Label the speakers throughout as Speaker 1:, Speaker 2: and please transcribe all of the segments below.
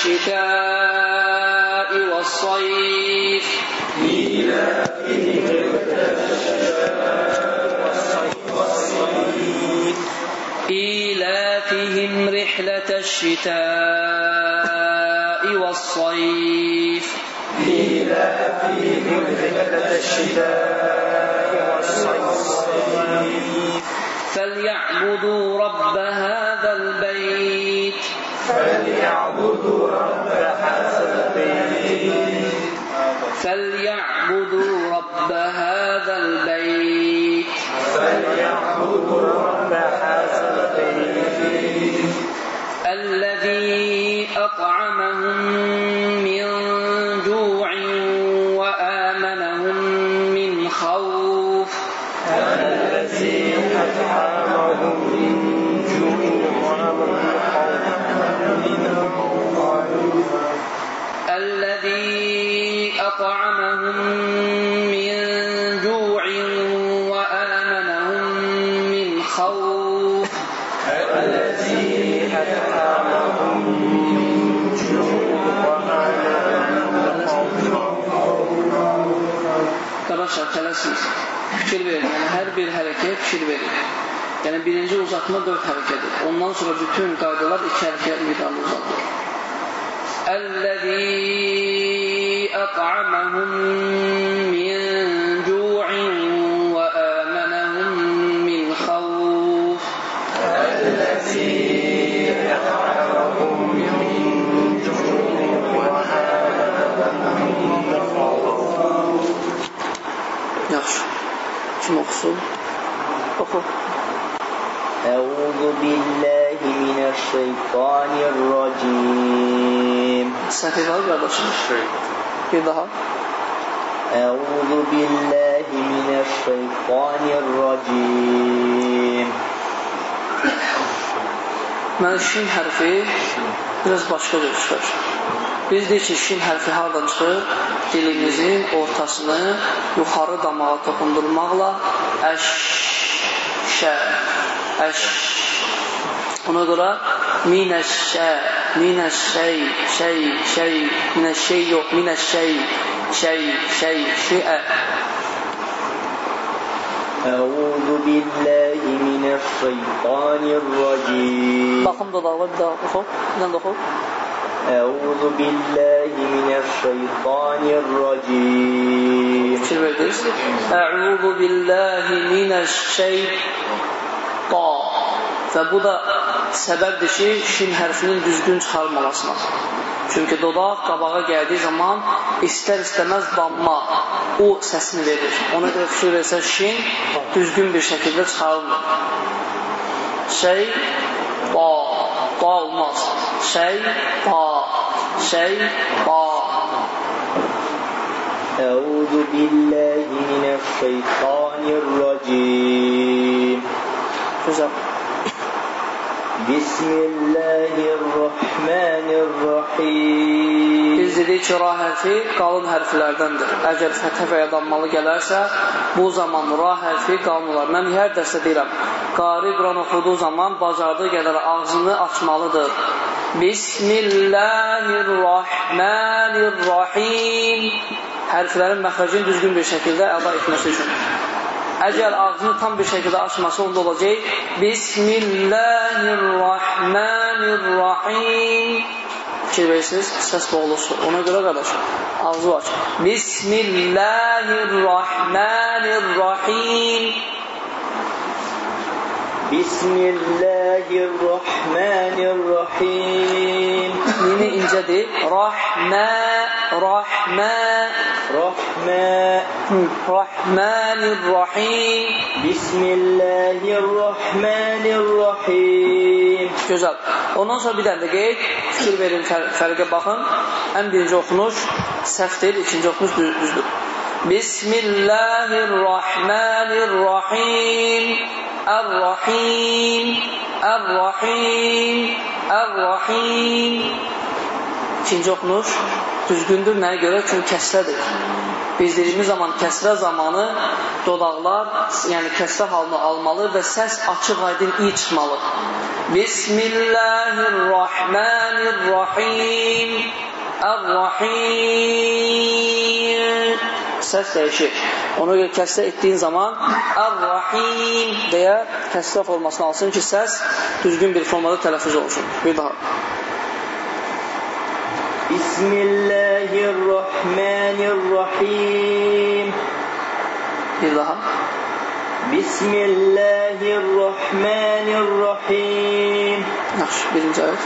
Speaker 1: رحلة الشتاء والصيف
Speaker 2: إيلافهم
Speaker 1: إيلافهم رحلة الشتاء والصيف.
Speaker 2: إيلافهم
Speaker 1: رحلة الشتاء والصيف. فليعبدوا رب هذا البيت.
Speaker 2: فليعبدوا رب هذا البيت.
Speaker 1: فليعبدوا رب هذا البيت.
Speaker 2: فليعبدوا رب هذا البيت.
Speaker 1: الذي أطعمهم
Speaker 2: أطعمهم من جوع
Speaker 1: وآمنهم من خوف
Speaker 2: الذي أطعمهم من جوع ومن
Speaker 1: Arkadaşlar tələsiniz. Fikir verin. Yəni, hər bir hərəkət fikir verin. Yəni, birinci uzatma dörd hərəkədir. Ondan sonra bütün qaydalar iki hərəkət miqdarlı uzatılır. Əl-ləzi أطعمهم من جوع وآمنهم من خوف.
Speaker 2: الذي أطعمهم من جوع وآمنهم من خوف
Speaker 1: شو مقصود؟
Speaker 3: أعوذ بالله من الشيطان. الرجيم
Speaker 1: ساكت Bir daha.
Speaker 3: Əuzu billahi minəşşeytanirracim.
Speaker 1: Mən şin hərfi biraz başqa bir çıxır. Biz deyik ki, şin hərfi hardan çıxır? Dilimizin ortasını yuxarı damağa toxundurmaqla əş, şə, əş. Ona görə minəşşə من الشيء شيء شيء من الشيء من الشيء شيء شيء شيء.
Speaker 3: أعوذ بالله من الشيطان الرجيم.
Speaker 1: بقم ضد ضد ضد
Speaker 3: أعوذ بالله من الشيطان الرجيم.
Speaker 1: أعوذ بالله من الشيطان Və bu da səbəbdir ki, şin hərfinin düzgün çıxarılmamasına. Çünki dodaq qabağa gəldiyi zaman istər-istəməz damma o səsini verir. Ona görə fikir versə şin düzgün bir şəkildə çıxarılmır. Şey, ba, ba olmaz. Şey, ba, şey, ba.
Speaker 3: أعوذ بالله من الشيطان الرجيم
Speaker 1: Güzel.
Speaker 3: بسم الله الرحمن الرحيم
Speaker 1: Biz dedik ki, ra hərfi qalın hərflərdəndir. Əgər fətə və ya dammalı gələrsə, bu zaman ra hərfi qalın olar. Mən hər dərsdə deyirəm, qari Quran oxuduğu zaman bacardığı qədər ağzını açmalıdır. Bismillahirrahmanirrahim hərflərin məxrəcini düzgün bir şəkildə əda etməsi üçün. Əgər ağzını tam bir şəkildə açması onda olacaq. Bismillahirrahmanirrahim. Fikir verirsiniz, səs boğulursa. Ona görə qardaş, ağzı aç. Bismillahirrahmanirrahim.
Speaker 3: Bismillahirrahmanirrahim. Nini incədir? Rahmə,
Speaker 1: rahmə, rahmə. Rahmə, rahmə,
Speaker 3: Rahman
Speaker 1: Hı, Rahmanir-Rahim.
Speaker 3: Bismillahirrahmanirrahim.
Speaker 1: Gözəl. Ondan sonra bir dənə də qeyd, fikir verin, fər fərqə baxın. Ən birinci oxunuş səhvdir, ikinci oxunuş düz düzdür. Bismillahirrahmanirrahim. Ar-Rahim. Ar-Rahim. Ar-Rahim. İkinci oxunuş düzgündür nəyə görə? Çünki kəsrədir. Biz dediyimiz zaman kəsrə zamanı dodaqlar, yəni kəsrə halını almalı və səs açıq aydın iyi çıxmalı. Bismillahirrahmanirrahim. Ar-Rahim. Səs dəyişir. Ona görə kəsrə etdiyin zaman Ar-Rahim deyə kəsrə formasını alsın ki, səs düzgün bir formada tələffüz olsun. Bir daha.
Speaker 3: Bismillahirrahmanirrahim.
Speaker 1: Bir daha.
Speaker 3: Bismillahirrahmanirrahim.
Speaker 1: Yaxşı, birinci ayət.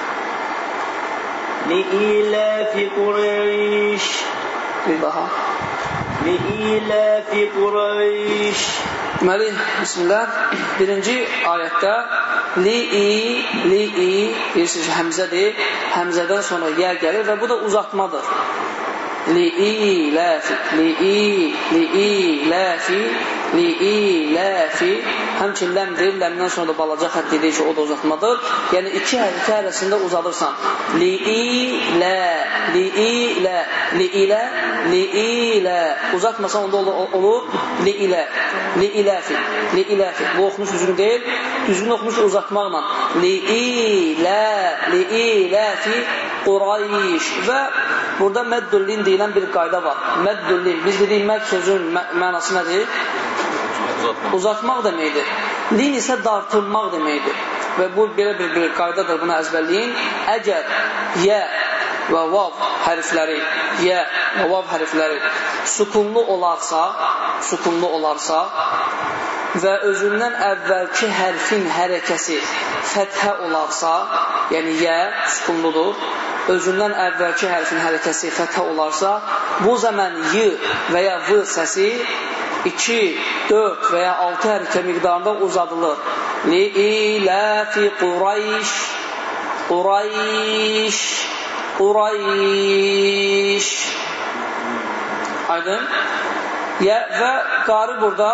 Speaker 3: Li'ilafi Qurayş.
Speaker 1: Bir daha.
Speaker 3: Li'ilafi Qurayş.
Speaker 1: Deməli, bismillah, birinci ayətdə li-i, li-i, bilirsiniz, həmzədir. Həmzədən sonra yə gəlir və bu da uzatmadır. Li-i, ləfi, li-i, li-i, ləfi, li-i, ləfi. Həmçin ləmdir, ləmdən sonra da balaca xətt dedik ki, o da uzatmadır. Yəni, iki hərfi arasında uzadırsan. Li-i, lə, li-i, lə, li-ilə, li-i, lə. Uzatmasan onda olur, olur li-ilə, li-iləfi, li-iləfi. Bu oxunuş düzgün deyil, düzgün oxunuş uzatmaqla. Li-ilə, li-iləfi, Qurayş və burada məddüllin deyilən bir qayda var. Məddüllin, biz dedik məd sözün mə mənası nədir? Uzatmaq deməkdir. Lin isə dartılmaq deməkdir. Və bu belə bir, bir qaydadır, bunu əzbərləyin. Əgər yə və vav hərfləri, yə və vav hərfləri sukunlu olarsa, sukunlu olarsa və özündən əvvəlki hərfin hərəkəsi fəthə olarsa, yəni yə sukunludur, özündən əvvəlki hərfin hərəkəsi fəthə olarsa, bu zaman y və ya v səsi 2, 4 və ya 6 hərəkə miqdarında uzadılır. Li-iləfi Qurayş Qurayş Qurayş Aydın? Ya, və qari burada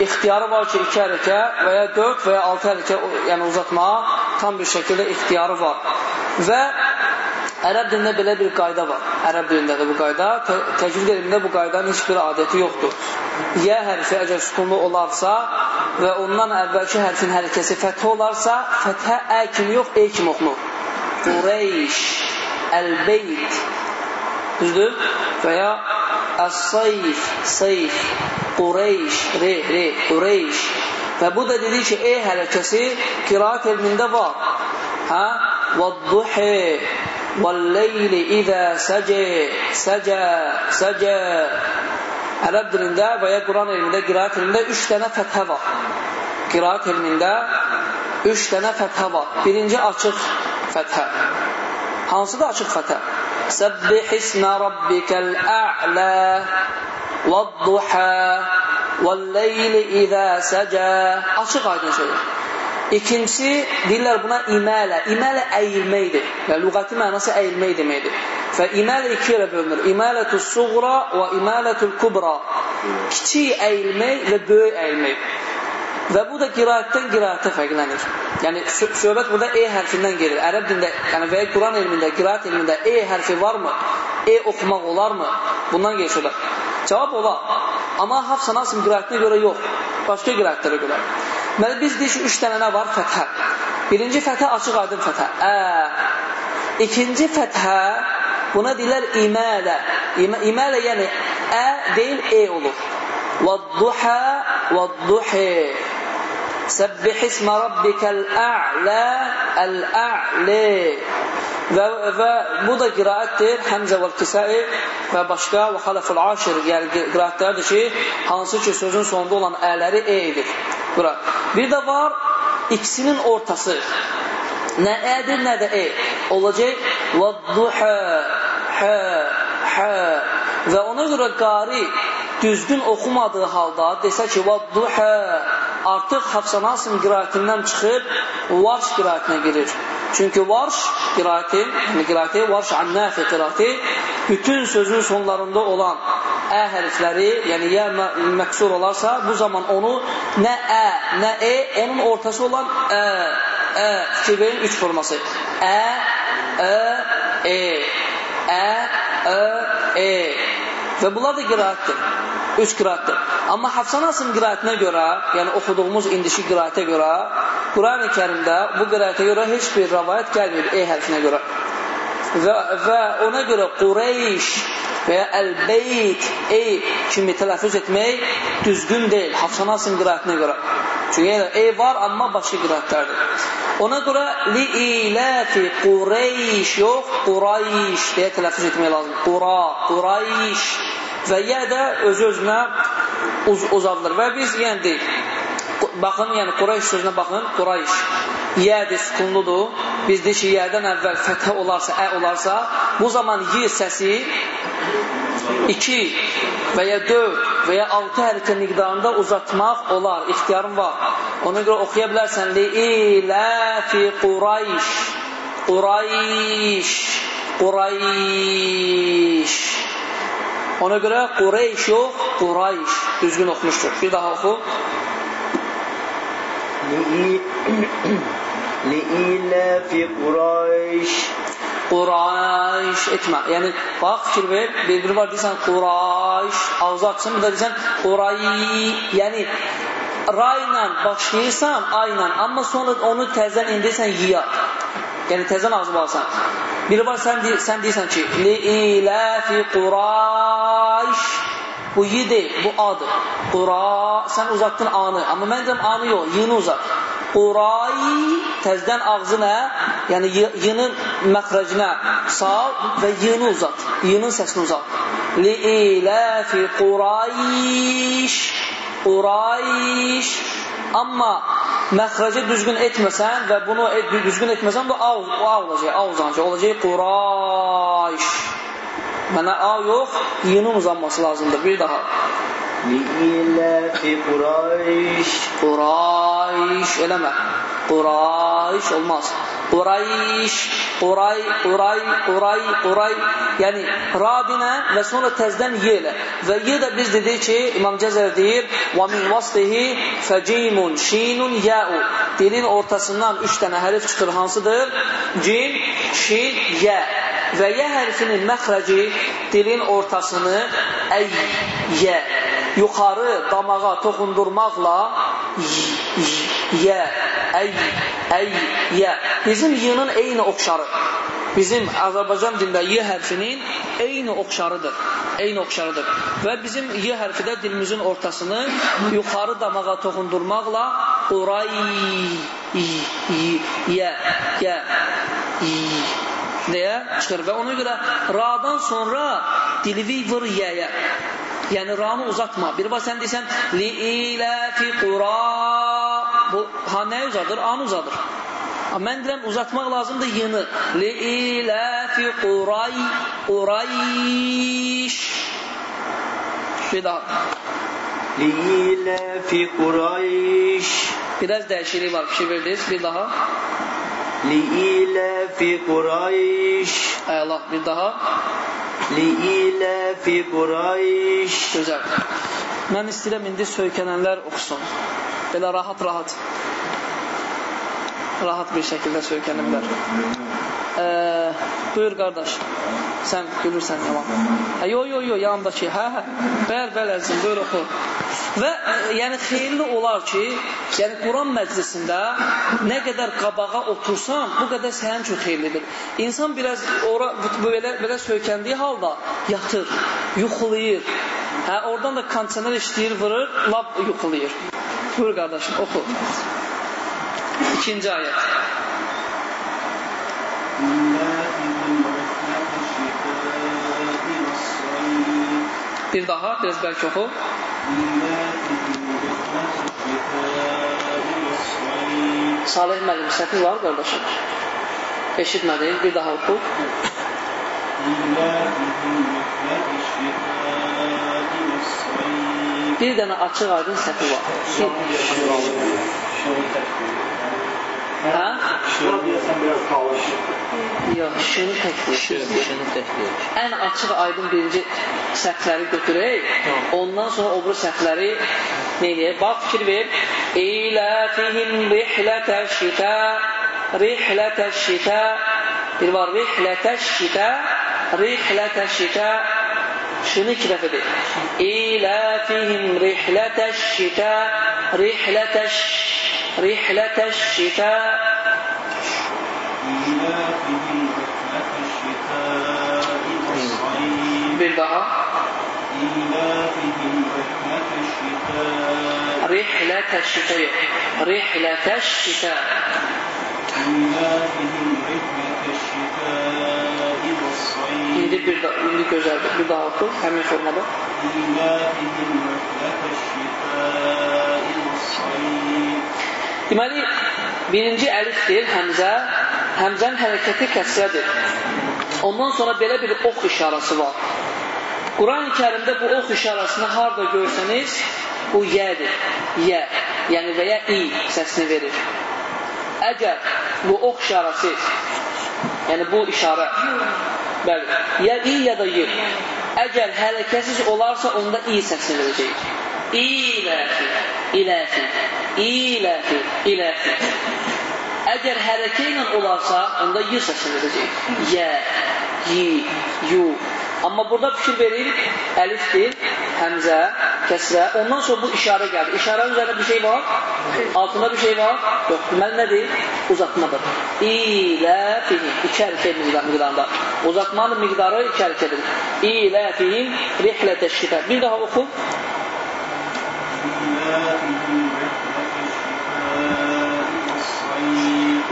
Speaker 1: ixtiyarı var ki, 2 hərəkə və ya 4 və ya 6 hərəkə yəni uzatmağa tam bir şəkildə ixtiyarı var. Və ərəb dilində belə bir qayda var. Ərəb dilində də bu qayda, tə təcvid elmində bu qaydanın heç bir adəti yoxdur. Yə hərfi əgər sütunlu olarsa və ondan əvvəlki hərfin hərəkəsi fəthə olarsa, fəthə ə kimi yox, e kimi oxunur. Qureyş, Əl-Beyt, düzdür? Və ya Əs-Sayf, Sayf, Qureyş, re, re, Qureyş. Və bu da dedik ki, e hərəkəsi qiraat elmində var. Hə? Və-duhi, və-leyli izə səcə, səcə, səcə. Ərəb dilində və ya Quran elmində, qiraat elmində üç dənə fəthə var. Qiraat elmində üç dənə fəthə var. Birinci açıq fəthə. Hansı da açıq fəthə? Səbbih ismə rabbikəl ə'lə və-duhə və-leyli izə səcə. Açıq aydın şeydir. İkincisi, deyirlər buna imələ. İmələ əyilməkdir. Və lüğəti mənası əyilmək deməkdir. Və imələ iki yerə bölünür. İmələtü suğra və imələtü kubra. Kiçik əyilmək və böyük əyilmək. Və bu da qiraətdən qiraətə fərqlənir. Yəni, söhbət burada E hərfindən gelir. Ərəb dində, yəni və ya Quran elmində, qiraət elmində E hərfi varmı? E oxumaq olarmı? Bundan gelir söhbət. Cavab olar. Amma hafsa nasım qiraətinə görə yox. Başqa qiraətlərə görə. Deməli, biz deyik ki, üç dənə nə var? Fəthə. Birinci fəthə açıq aydın fəthə. Ə. İkinci fəthə, buna deyilər imələ. İmə, imələ yəni ə deyil, e olur. Və-duhə, və-duhə. Səbbih ismə rabbikəl ə'lə, əl-ə'li. Və, və bu da qiraətdir, Həmzə və Kisai və başqa və xaləfül aşir, yəni qiraətlərdir ki, hansı ki sözün sonunda olan ələri e edir. Bura. Bir də var ikisinin ortası. Nə ədir, nə də e. Olacaq vəd-duhə, hə, hə. Və ona görə qari düzgün oxumadığı halda desə ki, vəd-duhə artıq Hafsan Asim qirayətindən çıxıb Varş qirayətinə girir. Çünki Varş qirayəti, yəni qirayəti, Varş Annafi qirayəti bütün sözün sonlarında olan ə hərfləri, yəni ya məksur olarsa, bu zaman onu nə ə, nə e, onun ortası olan ə, ə, fikir verin, üç forması. Ə, ə, e, ə, ə, e. Və bunlar da qiraətdir. Üç qiraətdir. Amma Hafsan Asım qiraətinə görə, yəni oxuduğumuz indiki qiraətə görə, Quran-ı kərimdə bu qiraətə görə heç bir rəvayət gəlmir E hərfinə görə. Və, və ona görə Qureyş və ya əl-beyt, ey kimi tələffüz etmək düzgün deyil, Hafsan Asım qiraətinə görə. Çünki yəni, ey var, amma başqa qiraətlərdir. Ona görə li-iləfi Qureyş yox, Qurayş deyə tələffüz etmək lazım. Qura, Qurayş və ya da öz-özünə uz uzadılır. Və biz yəni deyil, baxın, yəni Qurayş sözünə baxın, Qurayş. Yədir, sükunludur. Biz deyik ki, yədən əvvəl fəthə olarsa, ə olarsa, bu zaman y səsi 2 və ya 4 və ya 6 hərəkə miqdarında uzatmaq olar, ixtiyarın var. Ona görə oxuya bilərsən, li-iləfi Qurayş, Qurayş, Qurayş. Ona görə Qurayş yox, Qurayş düzgün oxumuşdur. Bir daha oxu.
Speaker 3: Li'iləfi Qurayş
Speaker 1: Qurayş etmə. Yəni, bax, fikir ver, bir-biri var, deyirsən, Qurayş, ağzı açsın, bir də deyirsən, Qurayi, yəni, ra ilə başlayırsan, a ilə, amma sonra onu təzən indirsən, yiya. Yəni, təzən ağzı bağırsan. Biri var, sən, deyir, sən deyirsən ki, li-iləfi Qurayş, bu yi bu adır. Qura, sən uzatdın anı, amma mən deyirəm anı yox, yini uzat. Qurayi, təzdən ağzı nə? Yəni, yının məxrəcinə sal və yını uzat. Yının səsini uzat. Li-iləfi Qurayş, Qurayş. Amma məxrəci düzgün etməsən və bunu et, düzgün etməsən, bu A, A olacaq, A olacaq, olacaq Qurayş. Mənə A yox, yının uzanması lazımdır. Bir daha.
Speaker 3: Li'iləfi Qurayş
Speaker 1: Qurayş eləmə. Qurayş olmaz. Qurayş, Quray, Quray, Quray, Quray. Yəni rabinə və sonra təzdən y ilə. Və y də biz dedik ki, İmam Cəzər deyir: "Və min vasfihi facimun şinun ya'u." Dilin ortasından 3 dənə hərf çıxır. Hansıdır? Cim, şin, ya. Və yə hərfinin məxrəci dilin ortasını əy, yə yuxarı damağa toxundurmaqla yə, əy, əy, yə. Bizim yının eyni oxşarı. Bizim Azərbaycan dilində y hərfinin eyni oxşarıdır. Eyni oxşarıdır. Və bizim y hərfi də dilimizin ortasını yuxarı damağa toxundurmaqla uray, yə, yə, deyə çıxır. Və ona görə radan sonra dilivi vır yəyə. Yəni ranı uzatma. Bir bax sən deyirsən li iləfi qura bu ha nə uzadır? An uzadır. Amma mən deyirəm uzatmaq lazımdır yını. Li iləfi quray qurayş. Bir daha.
Speaker 3: Li iləfi Qurayş
Speaker 1: Biraz dəyişiklik var. Fikir verdiniz. Bir daha.
Speaker 3: Li iləfi Qurayş
Speaker 1: Əla. Bir daha.
Speaker 3: Li'iləfi Qurayş
Speaker 1: Gözəl. Mən istəyirəm indi söykənənlər oxusun. Belə rahat-rahat. Rahat bir şəkildə söykənirlər. Ee, buyur qardaş. Sən gülürsən yaman. Hə, yo, yo, yo, yanındakı. Hə, hə. Bəl, bəl əzim, buyur oxu. Və e, yəni xeyirli olar ki, yəni Quran məclisində nə qədər qabağa otursan, bu qədər sənin üçün xeyirlidir. İnsan biraz ora belə belə söykəndiyi halda yatır, yuxulayır. Hə, oradan da kondisioner işləyir, vurur, lap yuxulayır. Buyur qardaşım, oxu. İkinci ayət. Bir daha, biraz bəlkə oxu. Salih müəllim səhvi var, qardaşım. Eşitmədi, bir daha oxu. Bir dənə açıq aydın səhvi var. Bir. Hə?
Speaker 4: Şuna deyəsən biraz qalır.
Speaker 1: Yox, şunu.
Speaker 3: Şunu təklif.
Speaker 1: Ən açıq aydın birinci səhvləri götürək, ondan sonra o biri səhvləri neyəyə? Bax, fikir ver. İlafihim rihlətə şitə rihlətə şitə bir var, rihlətə şitə rihlətə şitə şunu iki dəfə deyil. İlafihim rihlətə şitə rihlətə رحلة
Speaker 2: الشتاء. رحلة الشتاء والصيف بالبقى رحلة الشتاء.
Speaker 1: رحلة الشتاء. رحلة
Speaker 2: الشتاء رحلة الشتاء والصيف رحلة الشتاء والصيف
Speaker 1: Deməli, birinci əlifdir, həmzə. Həmzənin hərəkəti kəsrədir. Ondan sonra belə bir ox işarəsi var. Quran-ı kərimdə bu ox işarəsini harada görsəniz, bu yədir. Yə, yəni və ya i səsini verir. Əgər bu ox işarəsi, yəni bu işarə, bəli, ya i ya da y. Əgər hərəkətsiz olarsa, onda i səsini verəcək. İləfi, iləfi, iləfi, iləfi. Əgər hərəkə ilə olarsa, onda y səsini verəcək. Yə, yi, yu. Amma burada fikir verin, əlifdir, həmzə, kəsrə. Ondan sonra bu işarə gəldi. İşarənin üzərində bir şey var, altında bir şey var. Yox, deməli nədir? Uzatmadır. İlafihim, iki hərəkət miqdarında. Uzatmanın miqdarı iki hərəkədir. İlafihim, rihlətə şitə. Bir daha oxu.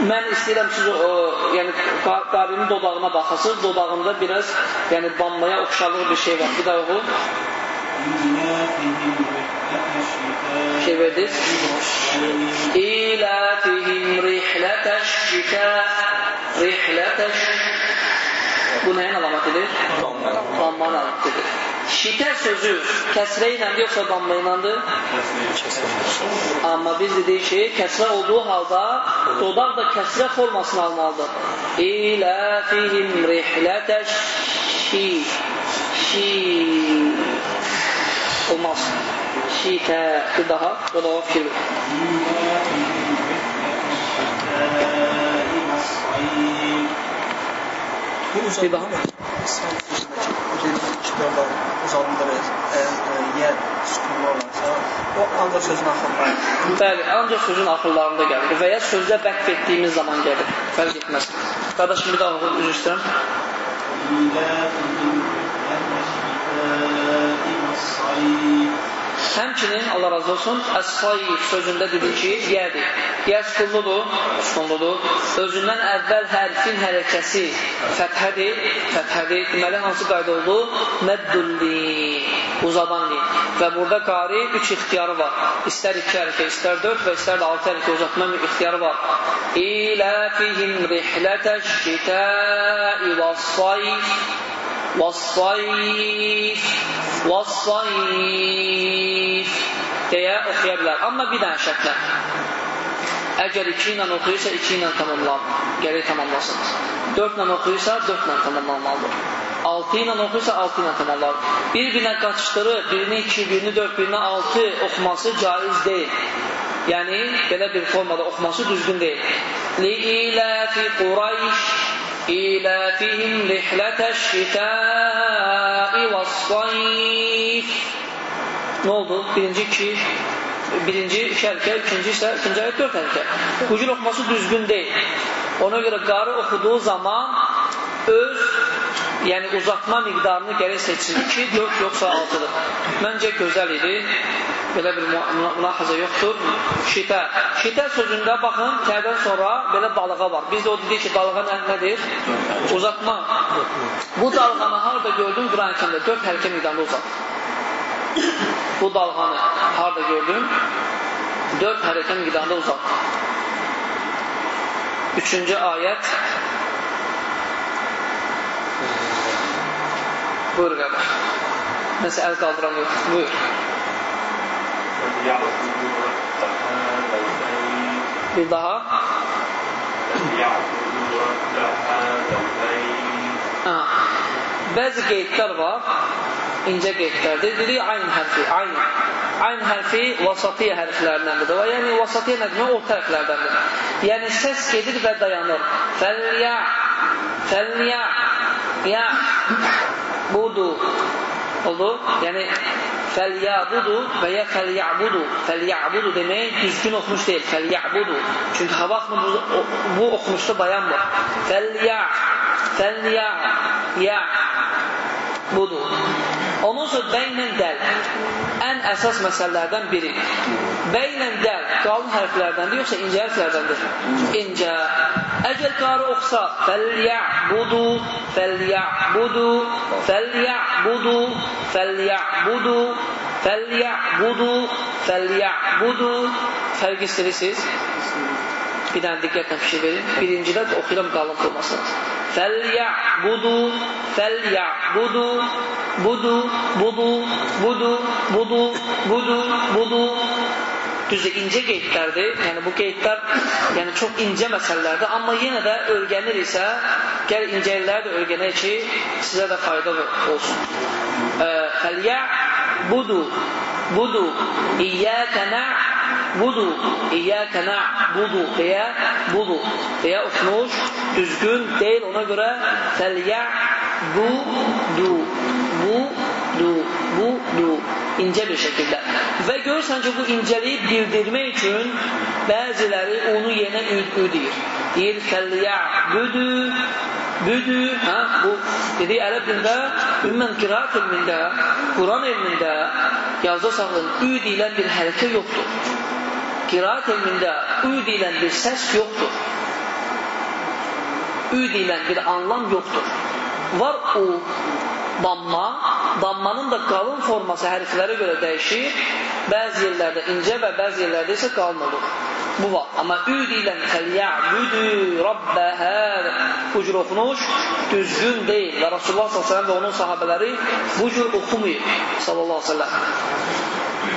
Speaker 1: Mən istəyirəm siz o, yəni qarinin dodağına baxasınız, dodağında biraz yəni damlaya oxşarlıq bir şey var. Bir daha oxu. Şey verdiniz? İlətihim rihlətəş şikə rihlətəş Bu nəyin alamatidir? Dammanın alamatidir. Şiter sözü kesreyle yoksa damlaylandı. Ama biz dediği şey kesre olduğu halda dodak da kesre formasını almalıdır. İlâ fihim rihleteş şi şi olmaz. Şite bir daha dodağa fikir. Bir daha.
Speaker 5: dövlət uzadılır, yer sütunlu olarsa, o ancaq sözün axırlarında.
Speaker 1: Bəli, ancaq sözün axırlarında gəlir və ya sözdə bəqf etdiyimiz zaman gəlir, fərq etməz. Qardaşım, bir daha oxud, üzr istəyirəm.
Speaker 2: İlə ibn əl-məşriqə ibn-sayib
Speaker 1: Həmçinin, Allah razı olsun, əs-sayif sözündə dedi ki, yədir. Yə sükunludur, sükunludur. Özündən əvvəl hərfin hərəkəsi fəthədir, fəthədir. Deməli, hansı qayda oldu? Məddulli, uzadan din. Və burada qari üç ixtiyarı var. İstər iki hərəkə, istər dörd və istər də altı hərəkə uzatma ixtiyarı var. İlafihim rihlətəş şitəi və-sayf Vassayif, vassayif deyə oxuya bilər. Amma bir dənə şərtlə. Əgər iki ilə oxuyursa, iki ilə tamamlar, gərək tamamlasın. Dörd ilə oxuyursa, dörd ilə tamamlanmalıdır. 6 ilə oxuyursa 6 ilə tamamlar. Bir-birinə qaçışdırıb, birini 2, birini 4, birini 6 oxuması caiz deyil. Yəni, belə bir formada oxuması düzgün deyil. Li ilə fi Qurayş إيلافهم رحلة الشتاء والصيف Ne oldu? Birinci iki, birinci iki hərəkə, ikinci isə ikinci hərəkə, dörd hərəkə. Bu cür oxuması düzgün deyil. Ona görə qarı oxuduğu zaman öz yəni uzatma miqdarını gərək seçsin. 2, 4 yoxsa 6-dır. Məncə gözəl idi. Belə bir mülahazə yoxdur. Şitə. Şitə sözündə baxın, tədən sonra belə dalğa var. Biz də o dedik ki, dalğa nə, nədir? Uzatma. Bu dalğanı harada gördün? Quran-ı kərimdə 4 hərəkə miqdarında uzat. Bu dalğanı harada gördün? 4 hərəkə miqdarında uzat. Üçüncü ayət Buyur kardeş. Ben el kaldıramıyorum. Buyur. Bir daha. Ha. Bəzi qeydlər var, incə qeydlərdir. Dedik ayn hərfi, ayn. Ayn hərfi vasatiyyə hərflərindəndir. Və yəni vasatiyyə nə demək? Orta hərflərdəndir. Yəni səs gedir və dayanır. Fəlya, fəlya, ya. Budu. Oldu? Yəni fəlyabudu və ya fəlyabudu. Fəlyabudu demək düzgün oxumuş deyil. Fəlyabudu. Çünki ha vaxtında bu, o- bu oxumuşda dayanmır. Fəlya, fəlya, ya, budur. Ondan sonra bəynlə dəl. Ən əsas məsələlərdən biri. Bəynlə dəl qalın hərflərdəndir, yoxsa incə hərflərdəndir? İncə. Əgər qarı oxusa, fəlyəbudu, fəlyəbudu, fəlyəbudu, fəlyəbudu, fəlyəbudu, fəlyəbudu. Fərq istəyirsiniz? Bir dənə diqqətlə fikir verin. Birincidə oxuyuram qalın olmasın. Fəlyəbudu, fəlyəbudu, budu, budu, budu, budu, budu, budu. Düzdür, incə qeydlərdir. Yəni bu qeydlər yəni çox incə məsələlərdir. Amma yenə də öyrəniriksə, gəl incələri də öyrənək ki, sizə də fayda olsun. Fəlyəbudu, budu, İyyəkə na'budu, İyyəkə na'budu deyə budu deyə oxunuş düzgün deyil. Ona görə fəlyəbudu, budu, budu incə bir şəkildə. Və görürsən ki, bu incəliyi bildirmək üçün bəziləri onu yenə üd deyir. Fəlyəbudu, büdü, hə, bu dediyi ərəb dilində, ümumən qiraat elmində, Quran elmində yazda saxlayın, ü deyilən bir hərəkə yoxdur. Qiraat elmində ü deyilən bir səs yoxdur. Ü deyilən bir anlam yoxdur. Var u, damma, dammanın da qalın forması hərflərə görə dəyişir. Bəzi yerlərdə incə və bəzi yerlərdə isə qalın olur. Bu var. Amma ü deyilən fəlyə'budu rabbə hədə bu cür oxunuş düzgün deyil və Rasulullah s.ə.v və onun sahabələri bu cür oxumayıb sallallahu aleyhi ve sellem.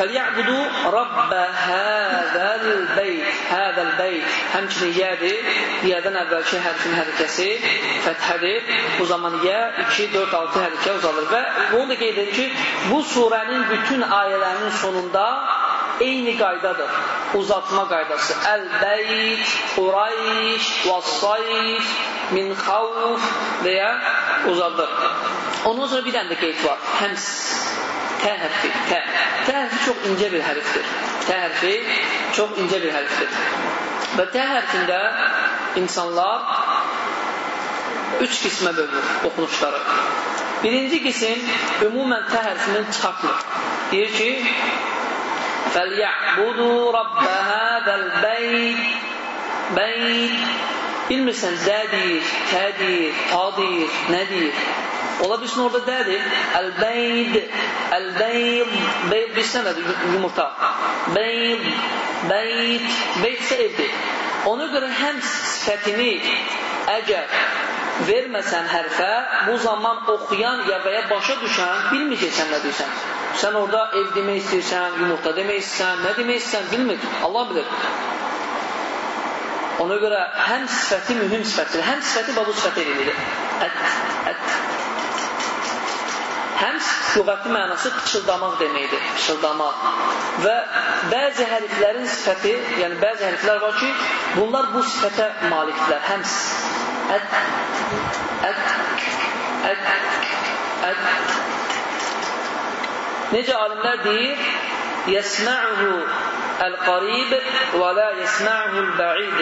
Speaker 1: Fəlyə'budu rabbə hədəl beyt hədəl beyt həmçinin yədir yədən əvvəlki hərfin hərəkəsi fəthədir bu zaman yə 2, 4, 6 hərəkə uzalır və onu da qeyd edir ki bu surənin bütün ayələrinin sonunda eyni qaydadır. Uzatma qaydası. Əl-Beyt, Qurayş, Vassayf, Min Xavf deyə uzadır. Ondan sonra bir dənə də qeyd var. Həms. Tə hərfi. Tə. Tə hərfi çox incə bir hərfdir. Tə hərfi çox incə bir hərfdir. Və tə hərfində insanlar üç qismə bölünür oxunuşları. Birinci qism ümumən tə hərfindən çıxartmır. Deyir ki, فَلْيَعْبُدُوا رَبَّ هَذَا الْبَيْتِ Beyt bilmirsən dədir, tədir, tadir, nədir? Ola bilsin orada dədir. Əl-beyd, əl-beyd, beyd bilsən nədir? Yumurta. Beyd, beyd, beyd isə evdir. Ona görə həm sifətini əgər verməsən hərfə, bu zaman oxuyan ya və ya başa düşən bilməyəcəksən nə deyirsən. Sən orada ev demək istəyirsən, yumurta demək istəyirsən, nə demək istəyirsən, bilmir. Allah bilir. Ona görə həm sifəti mühüm sifətdir. Həm sifəti bu sifət eləyilir. Ət, ət. Həm lüğəti mənası pıçıldamaq deməkdir, pıçıldamaq. Və bəzi hərflərin sifəti, yəni bəzi hərflər var ki, bunlar bu sifətə malikdirlər. Həms, ət, ət, ət, ət. Necə alimlər deyir? Yəsmə'uhu əl-qarib və la yəsmə'uhu əl-ba'id.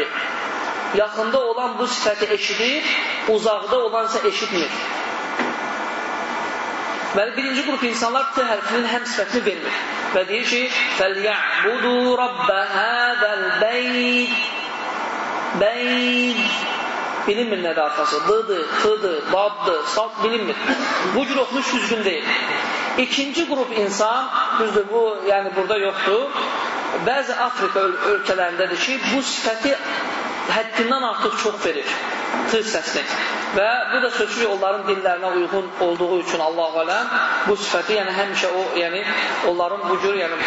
Speaker 1: Yaxında olan bu sifəti eşidir, uzaqda olansa eşitmir. Bəli, birinci qrup insanlar T hərfinin həm sifətini vermir. Və deyir ki, فَلْيَعْبُدُوا رَبَّ هَذَا الْبَيْدِ Beyd bilinmir nədir arxası. D-dır, T-dır, Dad-dır, Sad bilinmir. Bu cür oxunuş düzgün deyil. İkinci qrup insan, düzdür, bu yəni burada yoxdur. Bəzi Afrika öl ölkələrindədir ki, bu sifəti həddindən artıq çox verir. T səsini. Və bu da sözsüz onların dillərinə uyğun olduğu üçün Allah aləm bu sifəti, yəni həmişə o, yəni onların bu cür, yəni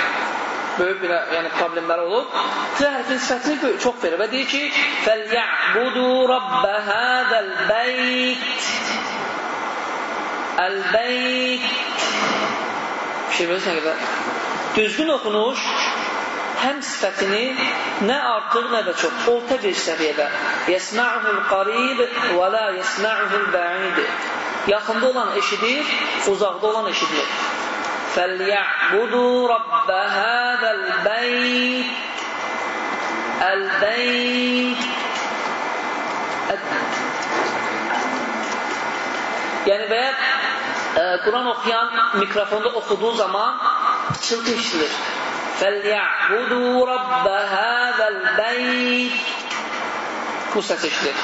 Speaker 1: böyük bir yəni problemləri olub. T hərfin sifətini çox verir və deyir ki: "Fəlyə'budu rabb hadzal beyt." El-beyt şey verirsən qədər. Düzgün oxunuş həm sifətini nə artıq, nə də çox, orta bir səviyyədə. Yəsma'uhul qarib və la yəsma'uhul ba'id. Yaxında olan eşidir, uzaqda olan eşidilir. فَلْيَعْبُدُوا رَبَّ هَذَا الْبَيْتِ الْبَيْتِ Yəni və ya e, Quran oxuyan mikrofonda oxuduğu zaman çılgı işilir. فَلْيَعْبُدُوا رَبَّ هَذَا الْبَيْتِ Bu səs işilir.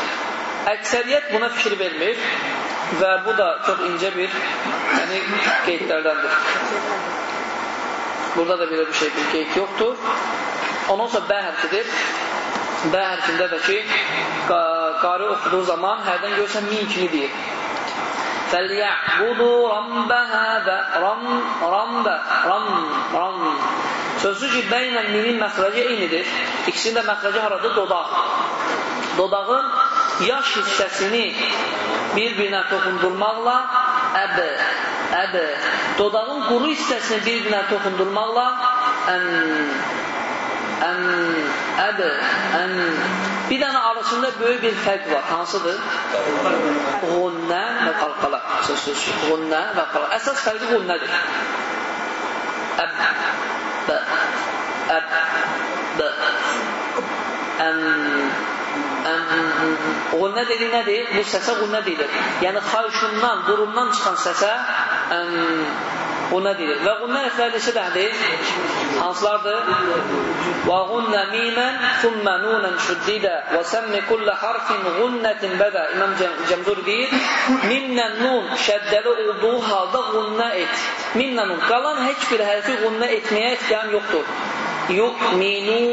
Speaker 1: Əksəriyyət buna fikir vermir və bu da çox incə bir yəni, qeydlərdəndir. Burada da belə bir şey, bir qeyd yoxdur. Ondan sonra bə hərfidir. Bə hərfində də ki, qari oxuduğu zaman hərdən görürsən min kimi deyir. Fəliyəbudu rabbə hədə ram, rambə, ram, ram. Sözü ki, bəynə minin məxrəci eynidir. İkisinin də məxrəci haradır? Dodaq. Dodağın yaş hissəsini bir-birinə toxundurmaqla əb, əb. Dodağın quru hissəsini bir-birinə toxundurmaqla əm ən, əb, ən. Bir dənə arasında böyük bir fərq var. Hansıdır? Qunnə və qalqala. Söz-söz. Qunnə və qalqala. Əsas fərqi qunnədir. Əb, bə, əb, bə, ən, Qunnə dediyi nədir? Bu səsə qunnə deyilir. Yəni xayşundan, burundan çıxan səsə ən, qunnə deyilir. Və qunnə hərfləri neçə dənədir? Hansılardır? Və qunnə mimən, thumma nunən şuddidə və səmmi kullə harfin qunnətin bədə. İmam Cəmdur deyir, mimlə nun şəddəli olduğu halda qunnə et. Mimlə nun. Qalan heç bir hərfi qunnə etməyə ixtiyam yoxdur. Yu'minun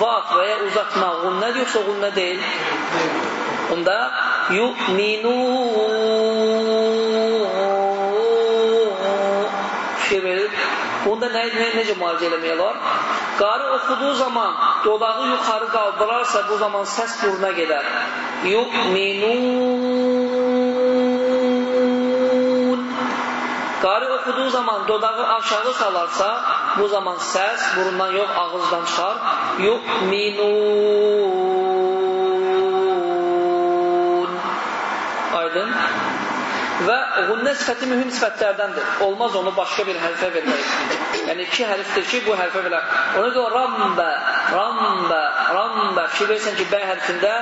Speaker 1: vav və ya uzatma qunnədir yoxsa qunnə deyil? Onda yu'minu Bunda nə, nə, necə müalicə eləmək olar? Qarı oxuduğu zaman dodağı yuxarı qaldırarsa bu zaman səs buruna gedər. Yu'minun Qari oxuduğu zaman dodağı aşağı salarsa, bu zaman səs burundan yox, ağızdan çıxar. Yu'minun. Aydın. Və qunnə sifəti mühüm sifətlərdəndir. Olmaz onu başqa bir hərfə vermək. Yəni iki hərfdir ki, bu hərfə verək. Ona görə rambə, rambə, rambə. Fikir verirsən ki, bə hərfində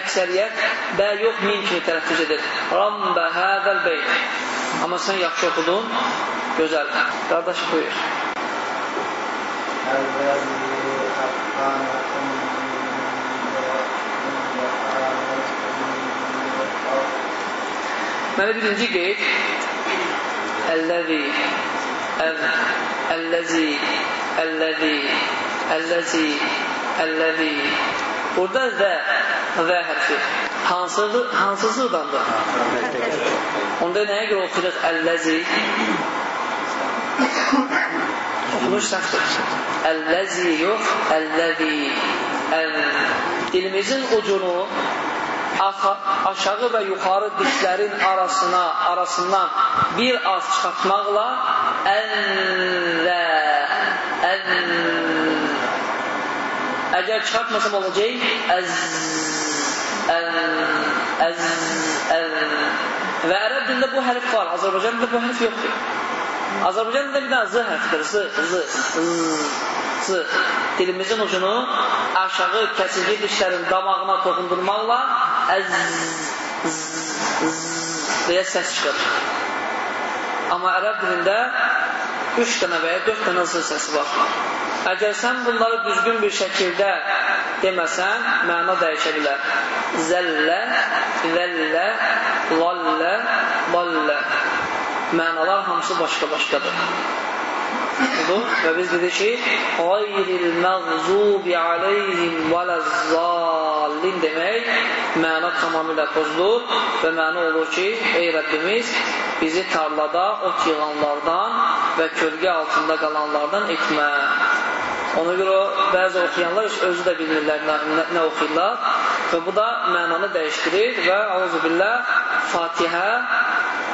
Speaker 1: əksəriyyət bə yox, min kimi tələffüz edir. Rambə, həzəl beyt. Amma sən yaxşı oxudun, gözəl. Qardaş buyur. Mənə birinci qeyd Əlləzi Əlləzi Əlləzi Əlləzi Əlləzi Burada və və hərfi hansıdır, hansısıdandır? Onda nəyə görə oxuyacaq əlləzi? Oxunuş səhvdir. Əlləzi yox, əlləzi. Əl. Dilimizin ucunu aşağı və yuxarı dişlərin arasına, arasından bir az çıxartmaqla əllə, əl. Əgər çıxartmasam olacaq, əz, əl, əz, əl. Və ərəb dilində bu hərf var, Azərbaycan dilində bu hərf yoxdur. Azərbaycan dilində bir dənə z hərfdir, z, z, z, z. Dilimizin ucunu aşağı kəsici dişlərin damağına toxundurmaqla əz, z, z deyə səs çıxır. Amma ərəb dilində üç dənə və ya dörd dənə z səsi var. Əgər sən bunları düzgün bir şəkildə deməsən, məna dəyişə bilər. Zəllə, zəllə, lallə, ballə. Mənalar hamısı başqa-başqadır. Budur. Və biz dedik ki, qayril məğzubi aleyhim vələzzallin demək məna tamamilə pozulur və məna olur ki, ey Rəbbimiz bizi tarlada ot yığanlardan və kölgə altında qalanlardan etmə. Ona görə bəzi oxuyanlar özü də bilmirlər nə, nə, nə oxuyurlar və bu da mənanı dəyişdirir və auzubillah Fatihə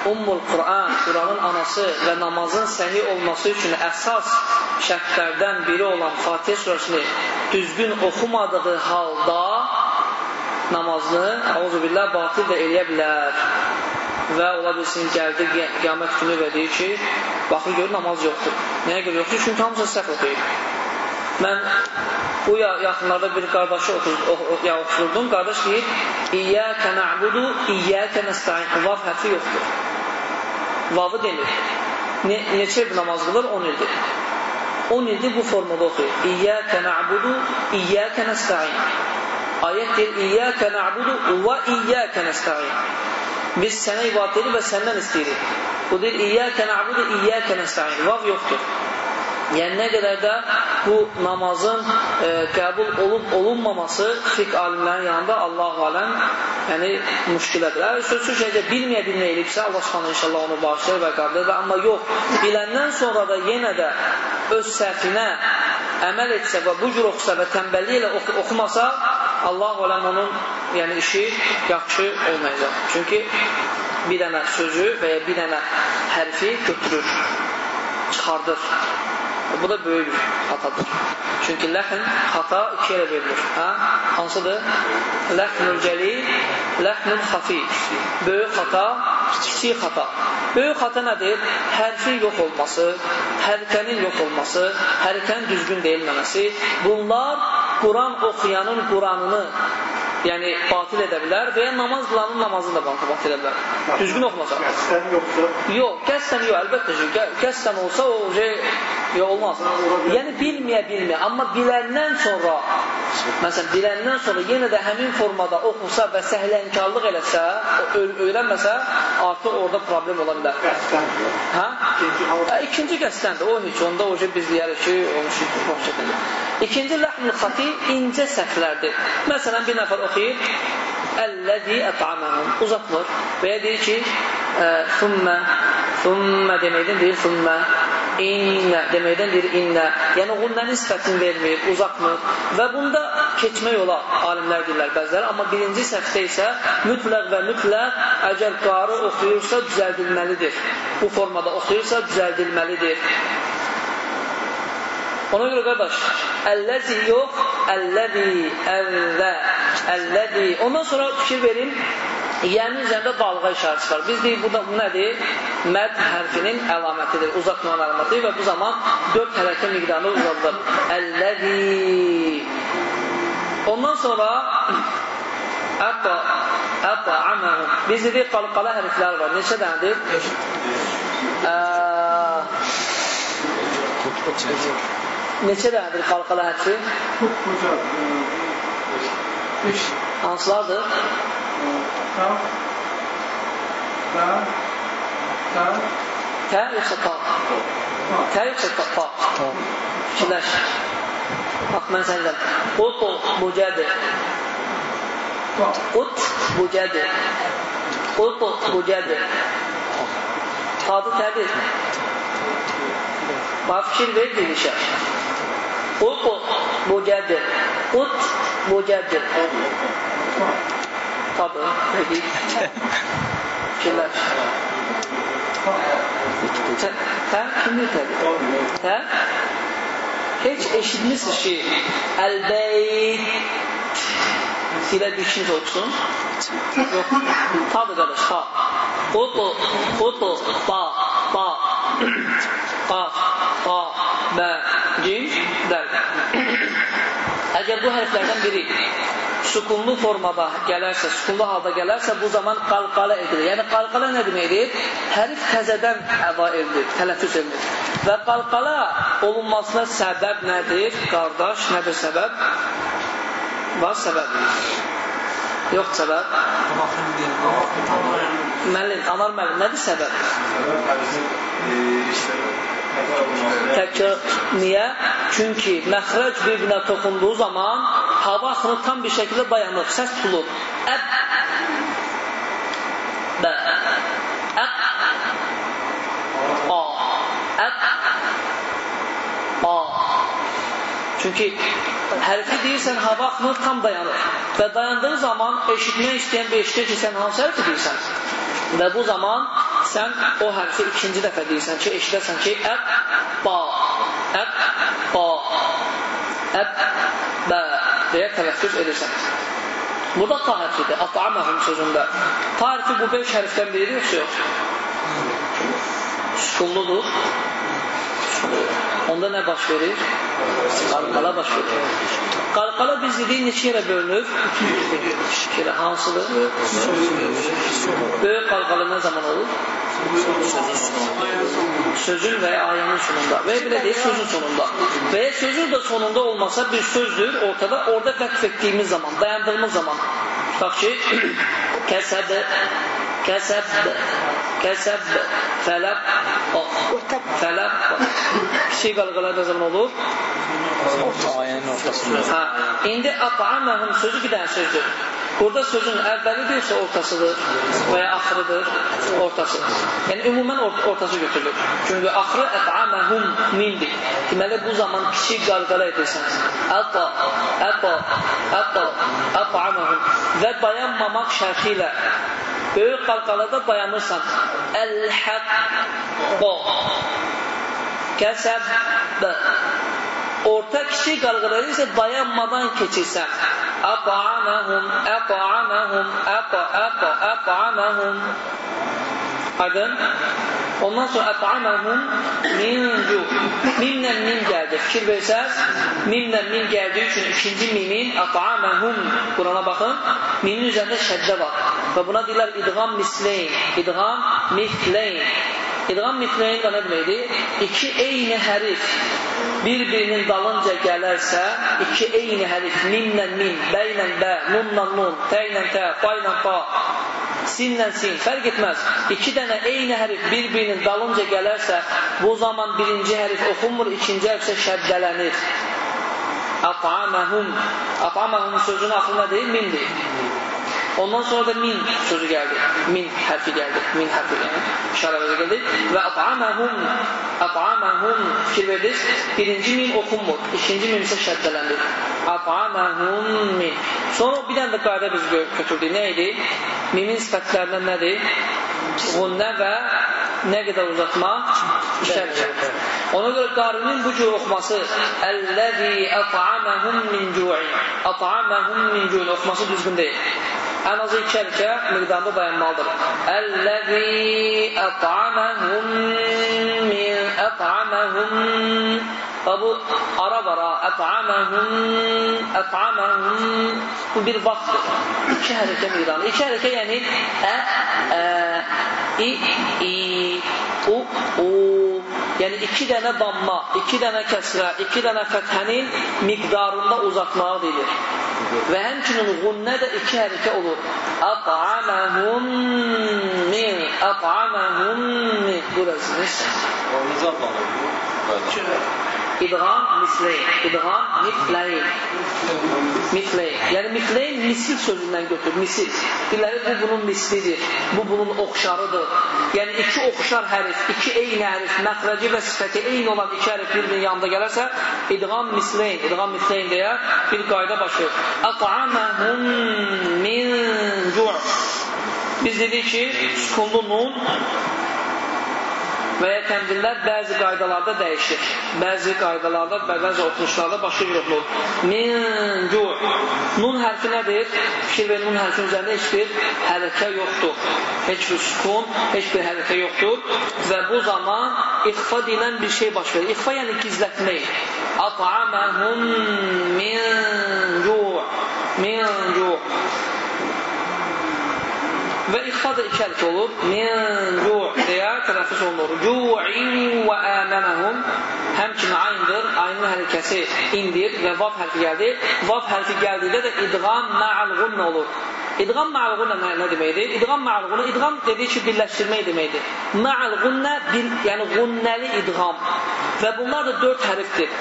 Speaker 1: Ummul Quran, Quranın anası və namazın səhi olması üçün əsas şərtlərdən biri olan Fatihə surəsini düzgün oxumadığı halda namazını, auzubillah, batil də eləyə bilər. Və ola bilsin, gəldi qiyamət günü və deyir ki, baxın, görür, namaz yoxdur. Nəyə görə yoxdur? Çünki hamısı səhv oxuyur. Mən bu yaxınlarda bir qardaşı oxudum. Qardaş deyir, İyyəkə nə'budu, İyyəkə nəstəin. Vav hərfi yoxdur. Vavı demir. Ne, neçə namaz qılır? 10 ildir. 10 ildir bu formada oxuyur. İyyəkə nə'budu, İyyəkə nəstəin. Ayət deyir, İyyəkə nə'budu və İyyəkə nəstəin. Biz sənə ibadət edirik və səndən istəyirik. Bu deyir, İyyəkə nə'budu, İyyəkə nəstəin. Vav yoxdur. Yəni nə qədər də bu namazın e, qəbul olub olunmaması fiqh alimlərin yanında Allah aləm yəni müşkilədir. Əgər sözsüz şeydə bilməyə bilməyə elibsə Allah Subhanahu inşallah onu bağışlayır və qəbul edər. Amma yox, biləndən sonra da yenə də öz səhvinə əməl etsə və bu cür oxusa və tənbəllik ilə oxu oxumasa Allah aləm onun yəni işi yaxşı olmayacaq. Çünki bir dənə sözü və ya bir dənə hərfi götürür, çıxardır. Bu da böyük xatadır. Çünki ləxn xata iki yerə verilir. Hə? Hansıdır? Ləxnül cəli, ləxnül xafi. Böyük xata, kiçik xata. Böyük xata nədir? Hərfin yox olması, hərkənin yox olması, hərkənin düzgün deyilməməsi. Bunlar Quran oxuyanın Quranını yəni batil edə bilər və ya namaz qılanın namazını da batil edə bilər. Düzgün oxumasa.
Speaker 2: Qəsdən yoxsa?
Speaker 1: Yox, qəsdən yox, əlbəttə ki, qəsdən olsa o şey yox olmaz. Yəni bilməyə bilməyə, amma biləndən sonra məsələn biləndən sonra yenə də həmin formada oxusa və səhlənkarlıq eləsə, öyrənməsə, artıq orada problem ola bilər.
Speaker 2: Qəsdən.
Speaker 1: Hə?
Speaker 2: İkinci.
Speaker 1: Hə, ikinci qəsdəndir. O heç onda o şey biz deyərik ki, o şey. İkinci ləhmül xati incə səhvlərdir. Məsələn, bir nəfər oxuyur, Əlləzi ət'aməhum, uzatmır ya deyir ki, thumma, thumma deməkdən deyir thumma, innə deməkdən deyir innə. Yəni, qunnənin sifətini vermir, uzatmır və bunda keçmək olar, alimlər deyirlər bəziləri. Amma birinci səhvdə isə mütləq və mütləq əgər qarı oxuyursa düzəldilməlidir. Bu formada oxuyursa düzəldilməlidir. Ona görə qardaş, əlləzi yox, əlləzi, əllə, əlləzi. Ondan sonra fikir verin, yəmin üzərində dalğa işarəsi var. Biz deyik, bu, da, bu nədir? Məd hərfinin əlamətidir, uzatmanın əlamətidir və bu zaman dörd hərəkə miqdarında uzadılır. Əlləzi. Ondan sonra Ətta, ətta, əməl. Biz dedik, qalqala hərflər var. Neçə dənədir? Neçə dənədir qalqala hərfi?
Speaker 2: Çok güzel. Üç.
Speaker 1: Hansılardır?
Speaker 2: Ta. Ta. Ta.
Speaker 1: Tə yoxsa ta? Tə yoxsa ta? ta. Fikirləş. Bax, mən sənədən. Qut bucədir.
Speaker 2: Ta.
Speaker 1: Qut bucədir. Qut bucədir. Tadı tədir. Bax, fikir ver deyilişə. Qut bucədir. Qut bucədir. Tadı. Peki. Fikirləş. Sən, sən kimdir təbii? Hə? Heç eşitmişsiniz ki, Əl-Beyt ilə bir kişi oxusun? Yox. Tadır qardaş, ta. Qutu, qutu, ba, ba, qaf, dəl. Əgər bu hərflərdən biri sukunlu formada gələrsə, sukunlu halda gələrsə, bu zaman qalqala edilir. Yəni, qalqala nə deməkdir? Hərif təzədən əda edilir, tələffüz edilir. Və qalqala olunmasına səbəb nədir? Qardaş, nədir səbəb? Var səbəb. Yox səbəb. Müəllim, Anar müəllim, nədir səbəb? Təkrar niyə? Çünki məxrəc bir-birinə toxunduğu zaman hava axını tam bir şəkildə dayanır, səs tutulur. Əb, bə, əb, a, əb, a. Çünki hərfi deyirsən, hava axını tam dayanır. Və dayandığı zaman eşitmək istəyən bir eşitir ki, sən hansı hərfi deyirsən? Və bu zaman sən o hərfi ikinci dəfə deyirsən ki, eşidəsən ki, əb, ba, əb, ba, əb, bə deyə tələffüz edirsən. Bu da ta hərfidir, at'aməhum sözündə. Ta hərfi bu beş hərfdən biridir, yoxsa yox? Sükunludur. Onda nə baş verir? Qalqala baş verir. Qalqala biz dedik neçə yerə bölünür? İki yerə. Hansıdır? Böyük qalqala nə zaman olur? Sözün və ya ayənin sonunda. Ya belə deyək, sözün sonunda. Ya sözün də sonunda olmasa bir sözdür ortada, orada vəqf etdiyimiz zaman, dayandığımız zaman. Tutaq ki, kəsəb, kəsəb, kəsəb, fələb, fələb, kiçik qalqalar nə zaman olur?
Speaker 3: Ayənin ortasında.
Speaker 1: Hə, indi at'aməhum sözü bir dənə sözdür. Burada sözün əvvəlidirsə ortasıdır və ya axırıdır, ortası. Yəni, ümumən or ortası götürülür. Çünki axırı ət'aməhum mindir. Deməli, bu zaman kiçik qarqara edirsən. Əta, əta, əta, ət'aməhum və dayanmamaq şərti ilə böyük qalqalada dayanırsan. Əl-həqqo kəsəbbə orta kiçik qarqaları isə dayanmadan keçirsən. Əqaməhum, əqaməhum, əqa, əqa, əqaməhum. Aydın? Ondan sonra əqaməhum min cu. Mimlə min gəldi. Fikir versəz, mimlə min gəldiyi üçün ikinci mimin əqaməhum. Qurana baxın. Mimin üzərində şəddə var. Və buna deyirlər idğam misleyn. İdğam misleyn. İdğam misleyn də nə deməkdir? İki eyni hərif bir-birinin dalınca gələrsə, iki eyni hərif, minlə min, bəylə bə, nunla nun, təylə tə, faylə fa, sinlə sin, fərq etməz. İki dənə eyni hərif bir-birinin dalınca gələrsə, bu zaman birinci hərif oxunmur, ikinci hərif isə şəddələnir. At'aməhum, at'aməhum sözünün axırı nədir? Mindir. Ondan sonra da min sözü gəldi. Min hərfi gəldi. Min hərfi yəni işarələrə gəldi. Və at'aməhum, at'aməhum fikir verdiniz. Birinci min oxunmur. İkinci min isə şəddələndi. At'aməhum min. Sonra bir dənə də qayda biz götürdük. Nə idi? Mimin sifətlərindən nədir? Qunnə və nə qədər uzatma? Şərkə. Ona görə qarinin bu cür oxuması Əlləzi ət'aməhum min cu'in Ət'aməhum min cu'in oxuması düzgün deyil. Ən azı iki hərəkə miqdarda dayanmalıdır. Əlləzi ət'aməhum min ət'aməhum Və bu ara bara ət'aməhum ət'aməhum bu bir vaxtdır. İki hərəkə miqdarı. İki hərəkə yəni ə, ə, i, i, u, u Yəni iki dənə damma, iki dənə kəsrə, iki dənə fəthənin miqdarında uzatmağı deyilir. Və həmçinin qunnə də iki hərəkə olur. Ət'aməhum min, ət'aməhum min. Burasınız.
Speaker 4: Necə adlanır bu?
Speaker 1: İdğam misleyn, idğam mitleyn. Mitleyn. Yəni mitleyn misil sözündən götür, misil. Dilləri bu bunun mislidir, bu bunun oxşarıdır. Yəni iki oxşar hərif, iki eyni hərif, məxrəci və sifəti eyni olan iki hərif bir-birinin yanında gələrsə, idğam misleyn, idğam misleyn deyə bir qayda başlayır. Ət'aməhum min cu' Biz dedik ki, sükunlu nun və ya tənvillər bəzi qaydalarda dəyişir. Bəzi qaydalarda, bəzi oxunuşlarda başqa cür oxunur. Min cu. Nun hərfi nədir? Fikir verin, nun hərfin üzərində heç bir hərəkə yoxdur. Heç bir sukun, heç bir hərəkə yoxdur. Və bu zaman ixfa deyilən bir şey baş verir. İxfa yəni gizlətmək. At'aməhum min cu. Min cu. Və ixfa da iki hərfi olur. Min cu' deyə tələffüz olunur. Cu'in və əmənəhum həmçinin ayndır. Aynın hərəkəsi indir və vav hərfi gəldi. Vav hərfi gəldikdə də idğam ma'al ğunna olur. İdğam ma'al ğunna nə, nə deməkdir? İdğam ma'al ğunna, idğam dediyi ki, birləşdirmək deməkdir. Ma'al ğunna, bir, yəni ğunnəli idğam. Və bunlar da dörd hərfdir.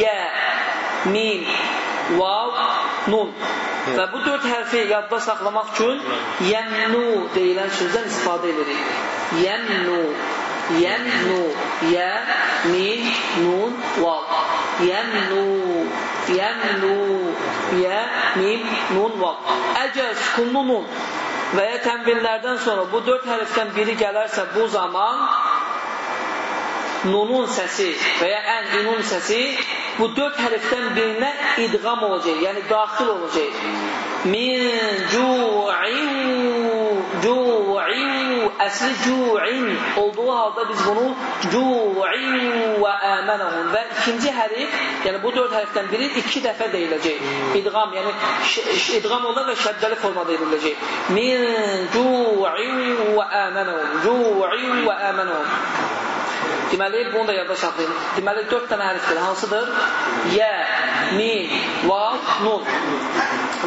Speaker 1: Yə, min, vav, nun. Və bu dörd hərfi yadda saxlamaq üçün yəmnu deyilən sözdən istifadə edirik. Yəmnu, yəmnu, yə, min, nun, vav. Yəmnu, yəmnu, yə, min, nun, vav. Əgər sukunlu nun və ya tənvillərdən sonra bu dörd hərfdən biri gələrsə bu zaman nunun səsi və ya ən inun səsi bu dörd hərfdən birinə idğam olacaq, yəni daxil olacaq. Min cu'in cu'in əsli cu'in olduğu halda biz bunu cu'in və əmənəhum və ikinci hərif, yəni bu dörd hərfdən biri iki dəfə deyiləcək. İdğam, yəni idğam olur və şəddəli formada ediləcək. Min cu'in və əmənəhum cu'in və əmənəhum Deməli, bunu da yadda saxlayın. Deməli, dörd dənə hərfdir. Hansıdır? Yə, min, vav, nun.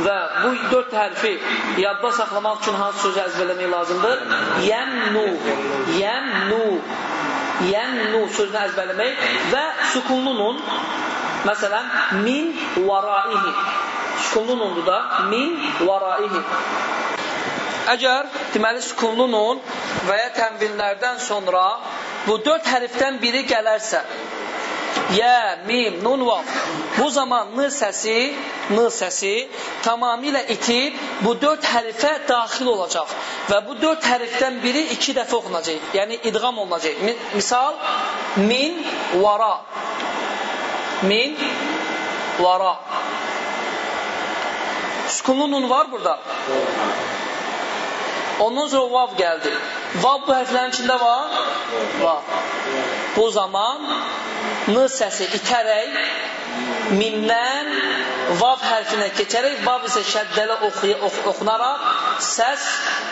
Speaker 1: Və bu dörd hərfi yadda saxlamaq üçün hansı sözü əzbərləmək lazımdır? Yəmnu, yəmnu, yəmnu sözünü əzbərləmək və sukunlu nun, məsələn, min varaihi. Sukunlu nundur da, min varaihi. Əgər deməli sukunlu nun və ya tənvillərdən sonra bu dörd hərfdən biri gələrsə, yə, mim, nun, vav, bu zaman n səsi, n səsi tamamilə itib bu dörd hərfə daxil olacaq və bu dörd hərfdən biri iki dəfə oxunacaq, yəni idğam olunacaq. Misal, min, vara, min, vara. Sukunlu nun var burada. Ondan sonra vav gəldi. Vav bu hərflərin içində var? Var. Bu zaman n səsi itərək mindən vav hərfinə keçərək, vav isə şəddələ oxuya, ox, oxunaraq səs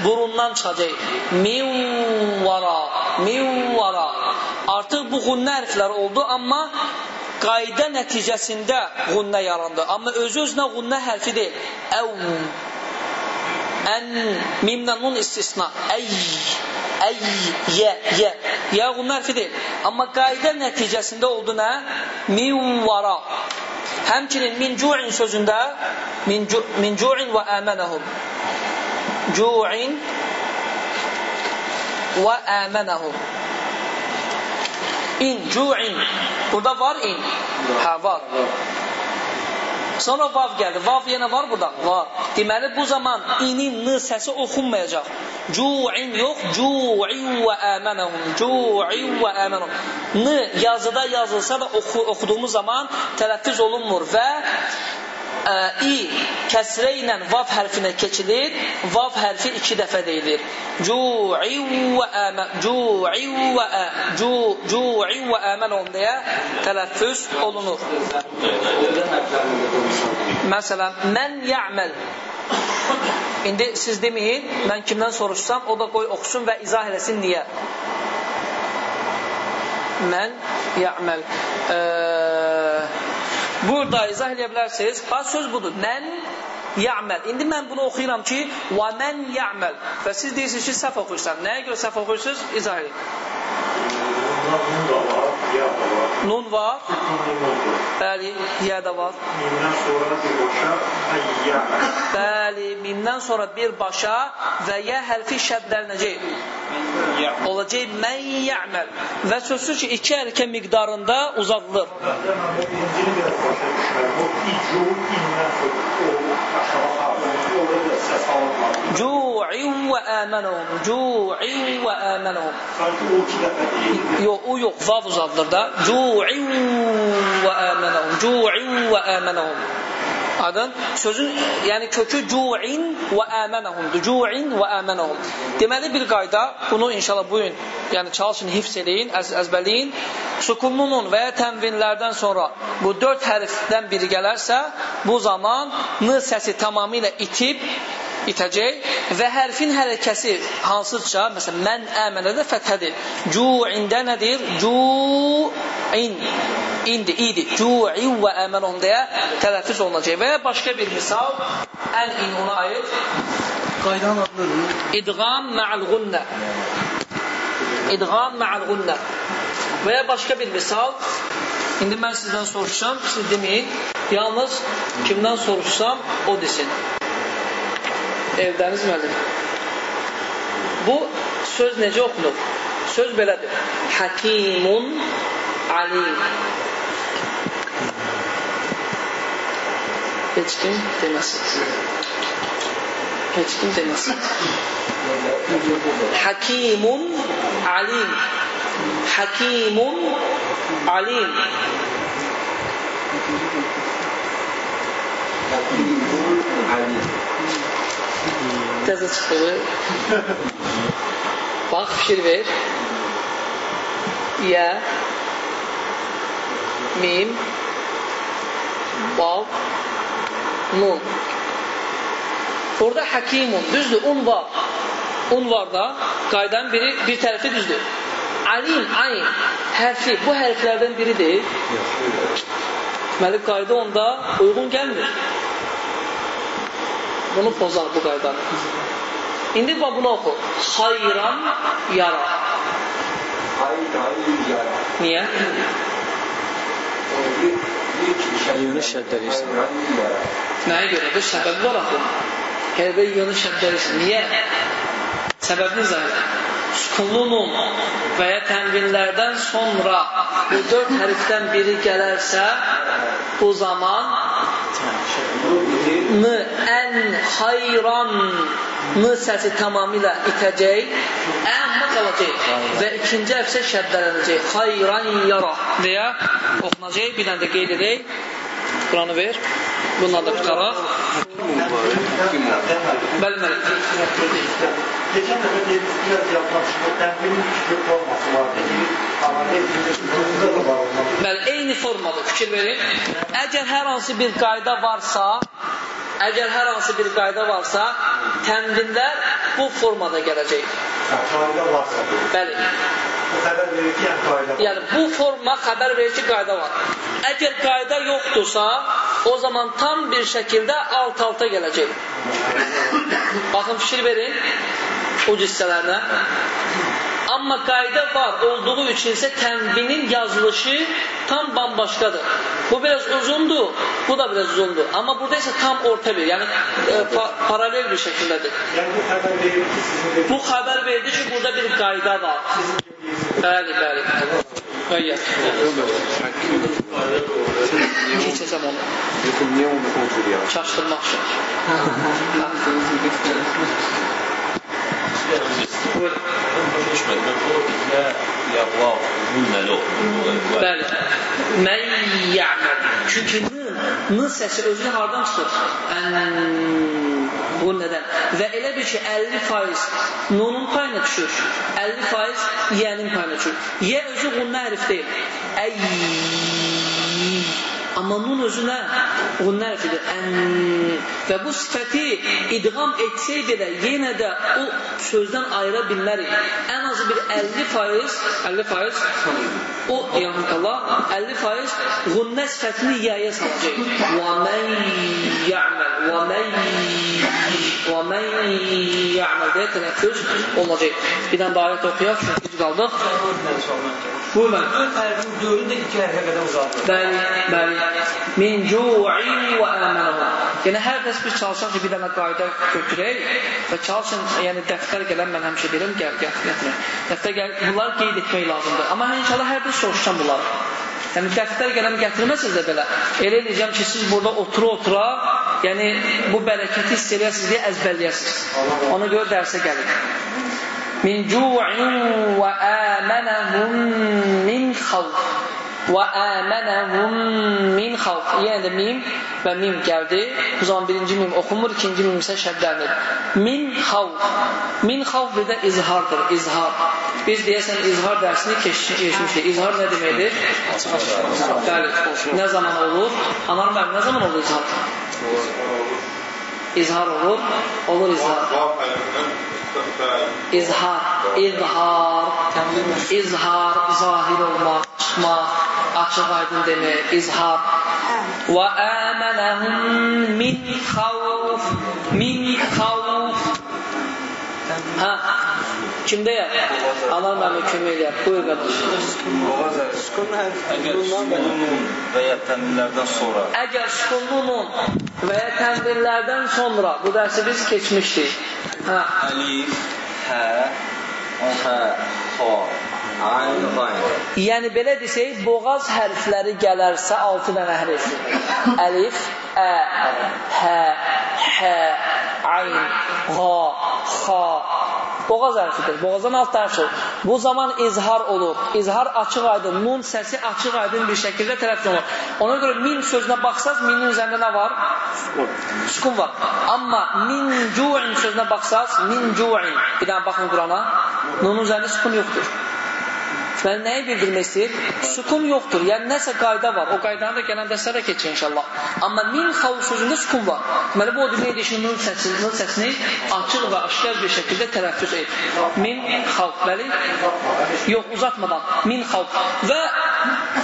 Speaker 1: burundan çıxacaq. Mivvara, mivvara. Artıq bu qunnə hərfləri oldu, amma qayda nəticəsində qunnə yarandı. Amma özü-özünə qunnə hərfi deyil. Əv, ən mimlə nun istisna. Əy əy yə yə ya bunun hərfi deyil amma qayda nəticəsində oldu nə min vara həmçinin min cu'in sözündə min, cu min cu'in və əmənəhum cu'in və əmənəhum in cu'in. Burada var in. Hə var Sonra vav gəldi. Vav yenə var burada? Var. Deməli, bu zaman inin, n səsi oxunmayacaq. Cu'in yox, cu'in və əmənəhum. Cu'in və əmənəhum. N yazıda yazılsa da oxu, oxuduğumuz zaman tələffüz olunmur və ə, i kəsrə ilə vav hərfinə keçilir, vav hərfi iki dəfə deyilir. Cu'in və əmən, cu'in və ə, cu'in və əmənhum deyə tələffüz olunur. Məsələn, mən ya'məl İndi siz deməyin, mən kimdən soruşsam, o da qoy oxusun və izah eləsin niyə. Mən ya'məl. Eee Burada izah edə bilərsiniz. Ha, söz budur. Mən ya'məl. İndi mən bunu oxuyuram ki, və mən ya'məl. Və siz deyirsiniz ki, səhv oxuyursan. Nəyə görə səhv oxuyursunuz? İzah edin. Nun var. Bəli, yə də var.
Speaker 2: Mimdən sonra bir başa əyyə.
Speaker 1: Bəli, mimdən sonra bir başa və yə hərfi şəddəlnəcək. Olacaq mən ya'məl. Və sözsüz ki, iki hərəkə miqdarında uzadılır.
Speaker 2: O birincini biraz başa düşmək. O icu, indən sonra o aşağı harfi. Orada da səs alınmalı.
Speaker 1: Cu'in və əmənəhum. Cu'in və əmənəhum.
Speaker 2: Sanki o iki dəfə deyil.
Speaker 1: Yox, o yox, vav uzadılır da. Cu'in və əmənəhum. Cu'in və əmənəhum. Adın sözün yəni kökü cu'in və əmənəhumdur. Cu'in və əmənəhum. Deməli bir qayda, bunu inşallah bu gün yəni çalışın hifz eləyin, əz əzbərləyin. Sukunlunun və ya tənvinlərdən sonra bu dörd hərfdən biri gələrsə, bu zaman n səsi tamamilə itib itəcək və hərfin hərəkəsi hansıdırsa, məsələn, mən əmənə də fəthədir. Cu'ində nədir? Cu'in. İndi, idi. Cu'in və əmənun deyə tələffüz olunacaq. Və başqa bir misal, ən in ona aid.
Speaker 5: Qaydanın adıdır.
Speaker 1: İdğam ma'al gunnə. İdğam ma'al gunnə. Və ya başqa bir misal, İndi mən sizdən soruşsam, siz deməyin. Yalnız kimdən soruşsam, o desin. Evdəniz müəllim. Bu söz necə oxunur? Söz belədir. Hakimun alim. Heç kim deməsin. Heç kim deməsin. Hakimun alim. Hakimun alim. Təzə çıxdı. Bax, fikir ver. Yə, mim, bal, nun. Orada hakimun, düzdür, un var. Un var da, qaydanın biri, bir tərəfi düzdür. Alim, ayn, hərfi, bu hərflərdən biridir. Deməli, qayda onda uyğun gəlmir. Bunu pozar bu qaydanı. İndi bax bunu oxu. Hayran yara. Niyə?
Speaker 3: Yunus şəddəliyirsən.
Speaker 1: Nəyə görədir? Səbəbi var axı. Hərbə yönü şəddəlirsən. Niyə? Səbəbini izah edin. Sükunlu nun və ya tənvinlərdən sonra bu dörd hərfdən biri gələrsə, bu zaman n, ən, hayran n səsi tamamilə itəcək, əmmə qalacaq və ikinci əfsə şəddələnəcək. Hayran yara deyə oxunacaq. Bir dənə də qeyd edək. Quranı ver. Bununla da tutaraq. Bəli, bəli.
Speaker 2: Geçen defa dedik biraz için tembelin küçük olması var dedi. Ama hepsinde da var onlar.
Speaker 1: Bəli, eyni formadır, fikir verin. Əgər hər hansı bir qayda varsa, əgər hər hansı bir qayda varsa, tənvinlər bu formada gələcək.
Speaker 2: Kaide varsa.
Speaker 1: Bəli.
Speaker 2: Bu haber verir ki yani kaide var.
Speaker 1: Yəni bu forma xəbər verir ki, qayda var. Əgər qayda yoxdursa, o zaman tam bir şəkildə alt-alta gələcək. Baxın, fikir verin o hissələrinə. Amma qayda var olduğu üçün isə tənvinin yazılışı tam bambaşqadır. Bu biraz uzundur, bu da biraz uzundur. Amma burada isə tam orta bir, yəni e, pa paralel bir şəkildədir.
Speaker 2: Yani bu haber verir ki sizin de
Speaker 1: Bu xəbər verdi ki, burada bir qayda var. Bəli, bəli. Qayyət. Keçəcəm onu.
Speaker 3: Yoxum, niyə onu kontrol edirəm?
Speaker 1: Çaşdırmaq üçün.
Speaker 4: Düşmədim. O ya ya vav nunəli oxunur.
Speaker 1: Bəli. Mən ya'məl. Çünki n, n səsi özünü hardan çıxır? Ən bu nədən? Və elə bir ki 50% nunun payına düşür. 50% yənin payına düşür. Yə özü qunnə hərf deyil. Əy Amma nun özünə qunnə hərfidir. Ən və bu sifəti idğam etsək belə yenə də o sözdən ayıra bilmərik. Ən azı bir 50%, 50% o yarhamallah 50% qunnə sifətini yəyə salacaq. Və mən ya'mal və mən və mən ya'mal deyə tələffüz olacaq. Bir dənə də ayət oxuyaq çünki qaldıq. Buyurun.
Speaker 5: Dördünü də iki hərfə qədər uzatılır.
Speaker 1: Bəli, bəli. Min cu'in və əmənəhum. Yəni, hər dərs biz çalışaq ki, bir dənə qayda götürək və çalışın, yəni dəftər gələn, mən həmişə deyirəm, gəl, gəl, gətirmək. Dəftər gəl, bunları qeyd etmək lazımdır. Amma inşallah hər bir soruşacam bunları. Yəni, dəftər gələm gətirməsiniz də belə. Elə eləyəcəm ki, siz burada otura-otura, yəni bu bərəkəti hiss eləyəsiniz deyə əzbərləyəsiniz. Ona görə dərsə gəlin. Min cu'in və əmənəhum min xavf və əmənəhum min xavf. Yəni də mim və mim gəldi. Bu zaman birinci mim oxunmur, ikinci mim isə şəddəndir. Min xavf. Min xavf bir də izhardır, izhar. Biz deyəsən izhar dərsini keçmişdik. İzhar nə deməkdir? Bəli. Nə zaman olur? Anar müəllim, nə zaman olur izhar? İzhar olur, olur izhar. İzhar, izhar, izhar, zahir olmaq, çıxmaq, açıq aydın demək, izhar. Və əmənəhum min xavf, min xavf. Hə, Kimdəyəm? Anar mənə kömək eləyər. Buyur qardaş.
Speaker 3: Boğaz əri. Sükun
Speaker 4: Əgər sükunun və ya tənvillərdən sonra
Speaker 1: Əgər sükununun və ya tənvirlərdən sonra bu dərsi biz keçmişdik. Hə,
Speaker 4: əlif, hə, hə, xa, ayn, qayn.
Speaker 1: Yəni belə desək, boğaz hərfləri gələrsə 6 dənə hərf. Əlif, ə, hə, hə, ayn, qa, xa. Boğaz hərfidir. Boğazdan alt hərf olur. Bu zaman izhar olur. İzhar açıq aydın, nun səsi açıq aydın bir şəkildə tələffüz olur. Ona görə min sözünə baxsaz, minin üzərində nə var? Sukun var. Amma min cu'in sözünə baxsaz, min cu'in. Bir dənə baxın Qurana. Nunun üzərində sukun yoxdur. Deməli, nəyi bildirmək istəyir? Sukun yoxdur. Yəni, nəsə qayda var. O qaydanı da gələn dərslərə keçir inşallah. Amma min xavf sözündə sukun var. Deməli, bu o demək edir ki, nun səsini, nun səsini açıq və aşkar bir şəkildə tələffüz et. Min xavf. Bəli? Yox, uzatmadan. Min xavf. Və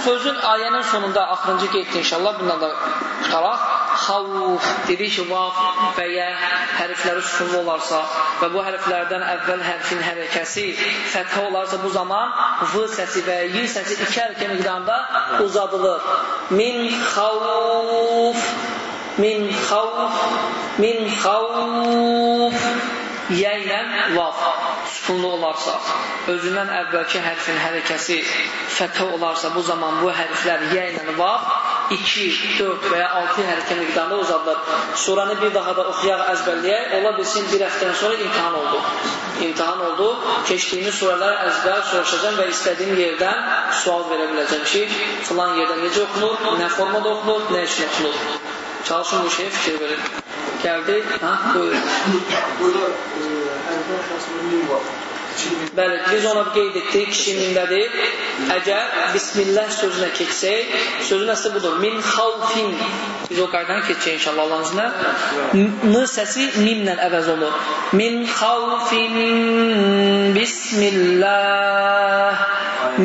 Speaker 1: sözün ayənin sonunda axırıncı qeyddir inşallah. Bundan da tutaraq. Xavf dedik ki, vaf və yə hərfləri sukunlu olarsa və bu hərflərdən əvvəl hərfin hərəkəsi fəthə olarsa bu zaman v səsi və y səsi iki hərəkə miqdarında uzadılır. Min xavf min xavf min xavf yə ilə vav sukunlu olarsa, özündən əvvəlki hərfin hərəkəsi fəthə olarsa, bu zaman bu hərflər yə ilə vav 2, 4 və ya 6 hərəkə miqdarında uzadılır. Suranı bir daha da oxuyaq, əzbərləyək. Ola bilsin bir həftədən sonra imtihan oldu. İmtihan oldu. Keçdiyimiz surələr əzbər soruşacağım və istədiyim yerdən sual verə biləcəm ki, filan yerdə necə oxunur, nə formada oxunur, nə üçün oxunur. Çalışın bu şeyə fikir verin. Gəldi, ha, buyurun.
Speaker 2: Burada əlifban şəxsində min var.
Speaker 1: Bəli, biz ona qeyd etdik, kişi mindədir. Əgər Bismillah sözünə keçsək, sözün əsli budur. Min xavfin. Biz o qaydanı keçəcək inşallah Allahın izinə. M səsi mimlə əvəz olur. Min xavfin Bismillah.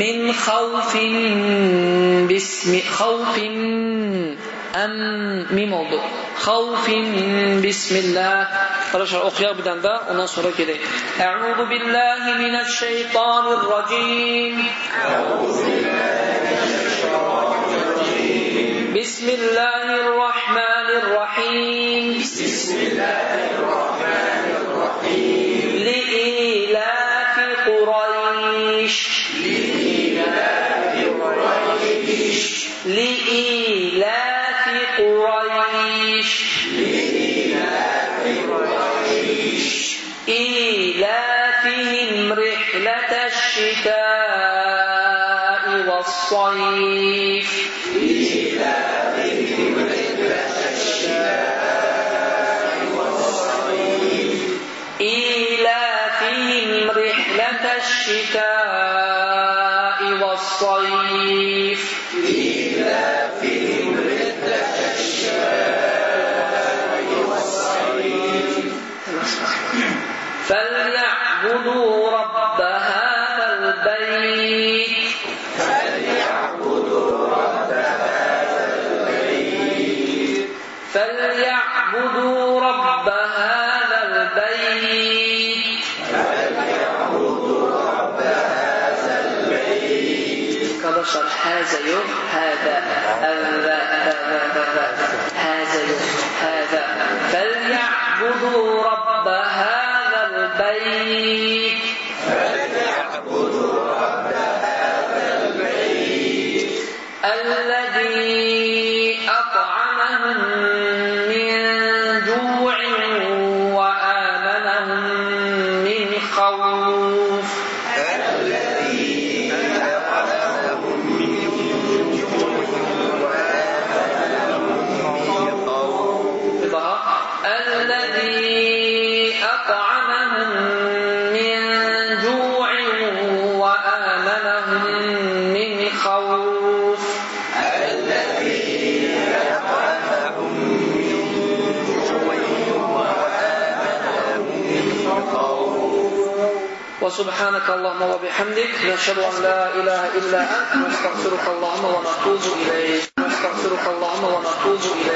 Speaker 1: Min xavfin Bismi xavfin əm mim oldu. Xavfin Bismillah. Arkadaşlar oxuyaq bir dənə də, ondan sonra gedək. Əuzu billahi mineşşeytanirracim. Bismillahirrahmanirrahim. Bismillahirrahmanirrahim. والصيف إيلافهم رحلة الشتاء والصيف توصل هذا يوم هذا هذا هذا يوم هذا. فليعبدوا رب هذا البيت. فليعبدوا رب هذا البيت. الذي وسبحانك اللهم وبحمدك نشهد أن لا إله إلا أنت نستغفرك اللهم ونتوب إليك. نستغفرك اللهم ونتوب إليك.